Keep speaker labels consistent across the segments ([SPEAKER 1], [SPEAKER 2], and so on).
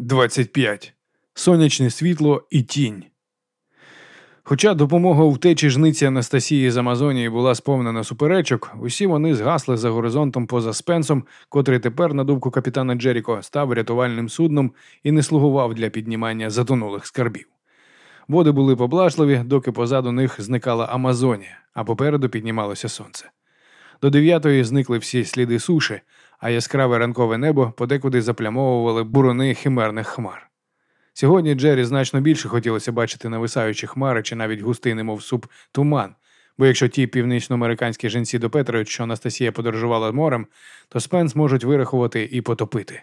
[SPEAKER 1] 25. Сонячне світло і тінь. Хоча допомога у втечі жниці Анастасії з Амазонії була сповнена суперечок, усі вони згасли за горизонтом поза спенсом, котрий тепер, на думку капітана Джеріко, став рятувальним судном і не слугував для піднімання затонулих скарбів. Води були поблажливі, доки позаду них зникала Амазонія, а попереду піднімалося сонце. До дев'ятої зникли всі сліди суші, а яскраве ранкове небо подекуди заплямовували бурони химерних хмар. Сьогодні Джері значно більше хотілося бачити нависаючі хмари чи навіть густий, немов суп, туман, бо якщо ті північноамериканські жінці допетрують, що Анастасія подорожувала морем, то Спенс можуть вирахувати і потопити.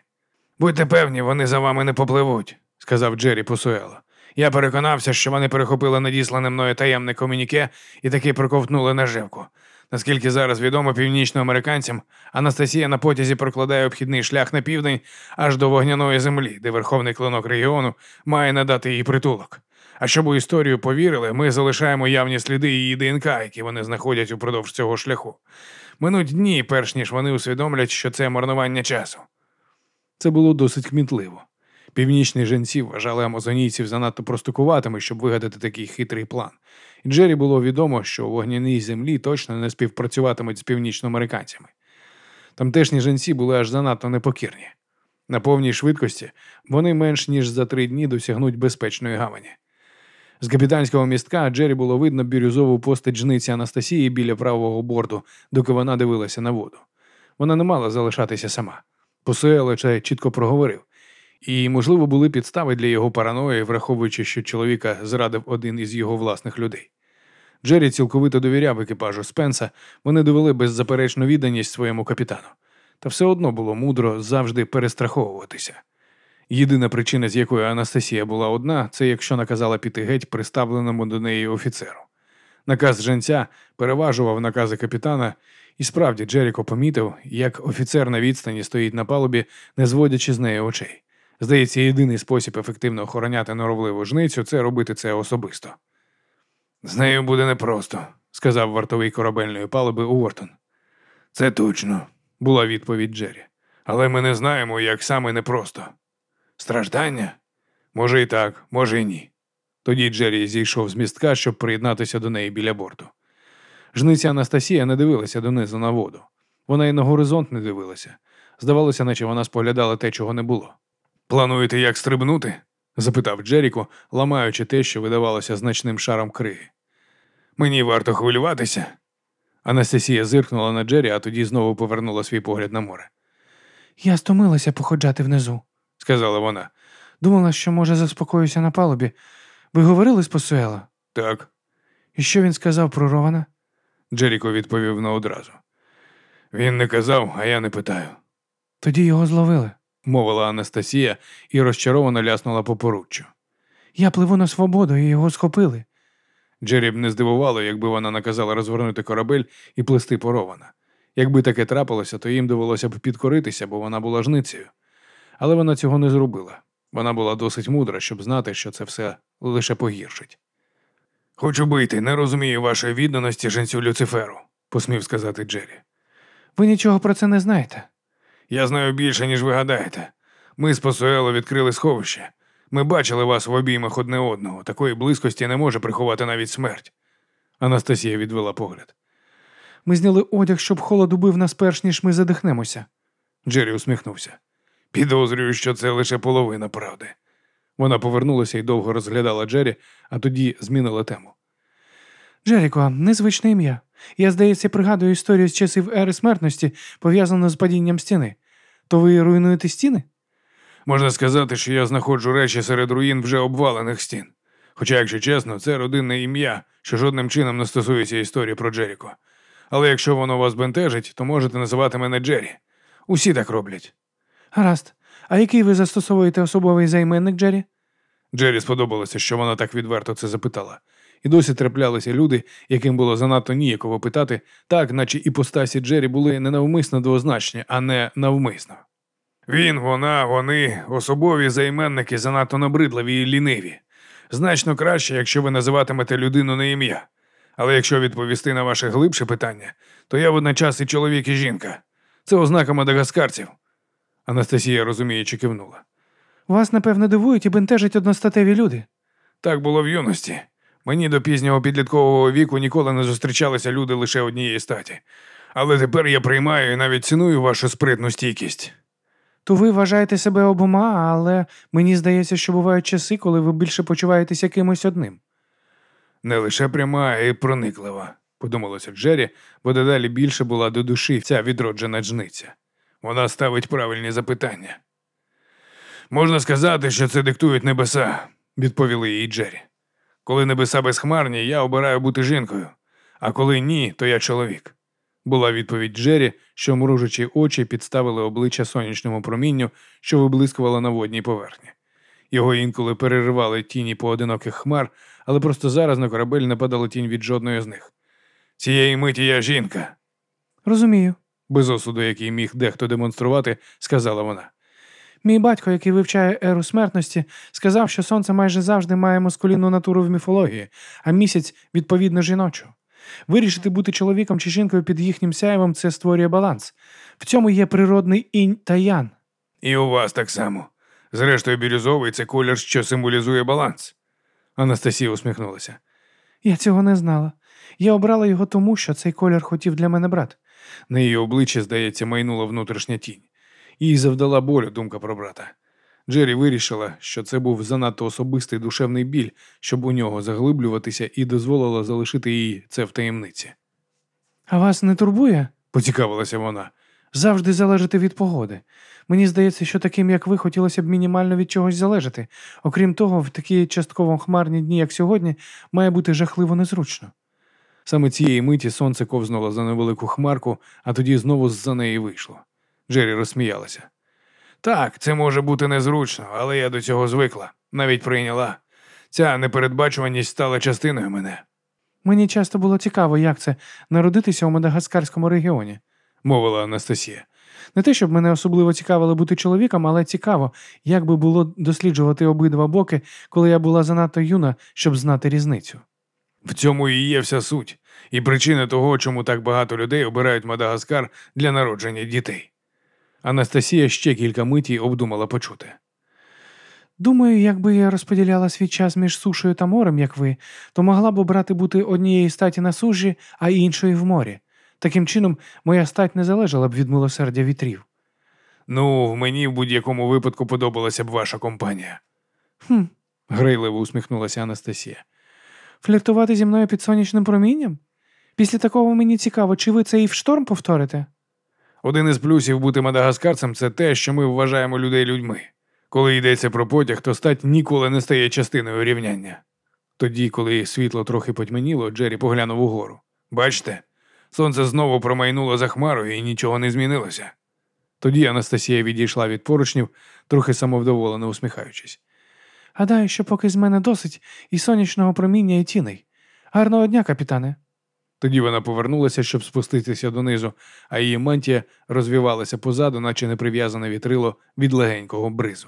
[SPEAKER 1] Будьте певні, вони за вами не попливуть, сказав Джері Посуело. Я переконався, що вони перехопили надіслане мною таємне комюніке і таки проковтнули наживку. Наскільки зараз відомо північноамериканцям, Анастасія на потязі прокладає обхідний шлях на південь аж до вогняної землі, де верховний клинок регіону має надати їй притулок. А щоб у історію повірили, ми залишаємо явні сліди її ДНК, які вони знаходять упродовж цього шляху. Минуть дні, перш ніж вони усвідомлять, що це марнування часу. Це було досить кмітливо. Північні жінці вважали амазонійців занадто простукуватими, щоб вигадати такий хитрий план. І Джері було відомо, що у вогняній землі точно не співпрацюватимуть з північноамериканцями. Тамтешні жінці були аж занадто непокірні. На повній швидкості вони менш ніж за три дні досягнуть безпечної гавані. З капітанського містка Джері було видно бірюзову постать жниці Анастасії біля правого борту, доки вона дивилася на воду. Вона не мала залишатися сама. Посуелича чітко проговорив. І, можливо, були підстави для його параної, враховуючи, що чоловіка зрадив один із його власних людей. Джері цілковито довіряв екіпажу Спенса, вони довели беззаперечну відданість своєму капітану. Та все одно було мудро завжди перестраховуватися. Єдина причина, з якої Анастасія була одна, це якщо наказала піти геть приставленому до неї офіцеру. Наказ женця переважував накази капітана, і справді Джеріко помітив, як офіцер на відстані стоїть на палубі, не зводячи з неї очей. Здається, єдиний спосіб ефективно охороняти норовливу жницю це робити це особисто. З нею буде непросто, сказав вартовий корабельної палуби Уортон. Це точно, була відповідь Джері. Але ми не знаємо, як саме непросто. Страждання? Може і так, може і ні. Тоді Джері зійшов з містка, щоб приєднатися до неї біля борту. Жниця Анастасія не дивилася донизу на воду. Вона й на горизонт не дивилася. Здавалося, наче вона споглядала те, чого не було. Плануєте як стрибнути? запитав Джеріко, ламаючи те, що видавалося значним шаром криги. Мені варто хвилюватися. Анастасія зиркнула на Джері, а тоді знову повернула свій погляд на море.
[SPEAKER 2] Я стомилася походжати внизу,
[SPEAKER 1] сказала вона.
[SPEAKER 2] Думала, що, може, заспокоюся на палубі. Ви говорили з Посуела?
[SPEAKER 1] Так.
[SPEAKER 2] І що він сказав про Рована?
[SPEAKER 1] Джеріко відповів на одразу. Він не казав, а я не питаю.
[SPEAKER 2] Тоді його зловили
[SPEAKER 1] мовила Анастасія і розчаровано ляснула по поруччю.
[SPEAKER 2] Я пливу на свободу і його схопили.
[SPEAKER 1] Джері б не здивувало, якби вона наказала розвернути корабель і плести порована. Якби таке трапилося, то їм довелося б підкоритися, бо вона була жницею. Але вона цього не зробила. Вона була досить мудра, щоб знати, що це все лише погіршить. Хочу бити, не розумію вашої відданості женцю Люциферу, посмів сказати Джері.
[SPEAKER 2] Ви нічого про це не знаєте.
[SPEAKER 1] Я знаю більше, ніж ви гадаєте. Ми з Посуело відкрили сховище. Ми бачили вас в обіймах одне одного. Такої близькості не може приховати навіть смерть. Анастасія відвела погляд.
[SPEAKER 2] Ми зняли одяг, щоб холод убив нас перш ніж ми задихнемося.
[SPEAKER 1] Джері усміхнувся. Підозрюю, що це лише половина правди. Вона повернулася і довго розглядала Джері, а тоді змінила тему.
[SPEAKER 2] Джеріко, незвичне ім'я. Я, здається, пригадую історію з часів ери смертності, пов'язану з падінням стіни. То ви руйнуєте стіни?
[SPEAKER 1] Можна сказати, що я знаходжу речі серед руїн вже обвалених стін. Хоча, якщо чесно, це родинне ім'я, що жодним чином не стосується історії про Джеріко. Але якщо воно вас бентежить, то можете називати мене Джері. Усі так роблять.
[SPEAKER 2] Гаразд. А який ви застосовуєте особовий займенник Джері?
[SPEAKER 1] Джері сподобалося, що вона так відверто це запитала і досі траплялися люди, яким було занадто ніяково питати, так, наче іпостасі Джері були не навмисно двозначні, а не навмисно. Він, вона, вони, особові займенники занадто набридливі і ліниві. Значно краще, якщо ви називатимете людину на ім'я. Але якщо відповісти на ваше глибше питання, то я водночас і чоловік і жінка. Це ознака мадагаскарців. Анастасія розуміючи кивнула.
[SPEAKER 2] Вас, напевно, дивують і бентежать одностатеві люди.
[SPEAKER 1] Так було в юності. Мені до пізнього підліткового віку ніколи не зустрічалися люди лише однієї статі. Але тепер я приймаю і навіть ціную вашу спритну стійкість.
[SPEAKER 2] То ви вважаєте себе обома, але мені здається, що бувають часи, коли ви більше почуваєтеся кимось одним.
[SPEAKER 1] Не лише пряма, а й прониклива, подумалося Джері, бо дедалі більше була до душі ця відроджена джниця. Вона ставить правильні запитання. Можна сказати, що це диктують небеса, відповіли їй Джері. Коли небеса безхмарні, я обираю бути жінкою, а коли ні, то я чоловік. Була відповідь Джері, що мружачі очі підставили обличчя сонячному промінню, що виблискувало на водній поверхні. Його інколи переривали тіні поодиноких хмар, але просто зараз на корабель не падала тінь від жодної з них. Цієї миті я жінка,
[SPEAKER 2] Розумію.
[SPEAKER 1] без осуду, який міг дехто демонструвати, сказала вона.
[SPEAKER 2] Мій батько, який вивчає еру смертності, сказав, що сонце майже завжди має маскулінну натуру в міфології, а місяць відповідно жіночу. Вирішити бути чоловіком чи жінкою під їхнім сяєвом це створює баланс. В цьому є природний інь та ян.
[SPEAKER 1] І у вас так само. Зрештою, бірюзовий це колір, що символізує баланс. Анастасія усміхнулася.
[SPEAKER 2] Я цього не знала. Я обрала його тому, що цей колір хотів для мене брат.
[SPEAKER 1] На її обличчі, здається, майнула внутрішня тінь. Їй завдала болю думка про брата. Джері вирішила, що це був занадто особистий душевний біль, щоб у нього заглиблюватися, і дозволила залишити їй це в таємниці.
[SPEAKER 2] А вас не турбує?
[SPEAKER 1] Поцікавилася вона.
[SPEAKER 2] Завжди залежати від погоди. Мені здається, що таким, як ви, хотілося б мінімально від чогось залежати. Окрім того, в такі частково хмарні дні, як сьогодні, має бути жахливо незручно.
[SPEAKER 1] Саме цієї миті сонце ковзнуло за невелику хмарку, а тоді знову з-за неї вийшло. Джері розсміялася. Так, це може бути незручно, але я до цього звикла, навіть прийняла. Ця непередбачуваність стала частиною мене,
[SPEAKER 2] Мені часто було цікаво, як це народитися у Мадагаскарському регіоні.
[SPEAKER 1] мовила Анастасія.
[SPEAKER 2] Не те, щоб мене особливо цікавило бути чоловіком, але цікаво, як би було досліджувати обидва боки, коли я була занадто юна, щоб знати різницю.
[SPEAKER 1] В цьому і є вся суть, і причина того, чому так багато людей обирають Мадагаскар для народження дітей. Анастасія ще кілька миті обдумала почути.
[SPEAKER 2] Думаю, якби я розподіляла свій час між сушею та морем, як ви, то могла б обрати бути однієї статі на сужі, а іншої в морі. Таким чином, моя стать не залежала б від милосердя вітрів.
[SPEAKER 1] Ну, мені в будь-якому випадку подобалася б ваша компанія,
[SPEAKER 2] Хм,
[SPEAKER 1] грейливо усміхнулася Анастасія.
[SPEAKER 2] фліртувати зі мною під сонячним промінням? Після такого мені цікаво, чи ви це і в шторм повторите?
[SPEAKER 1] Один із плюсів бути мадагаскарцем це те, що ми вважаємо людей людьми. Коли йдеться про потяг, то стать ніколи не стає частиною рівняння. Тоді, коли світло трохи потьмяніло, Джері поглянув угору. Бачите, сонце знову промайнуло за хмарою і нічого не змінилося. Тоді Анастасія відійшла від поручнів, трохи самовдоволено усміхаючись.
[SPEAKER 2] Гадаю, що поки з мене досить і сонячного проміння, і тіней. Гарного дня, капітане.
[SPEAKER 1] Тоді вона повернулася, щоб спуститися донизу, а її мантія розвівалася позаду, наче неприв'язане вітрило від легенького бризу.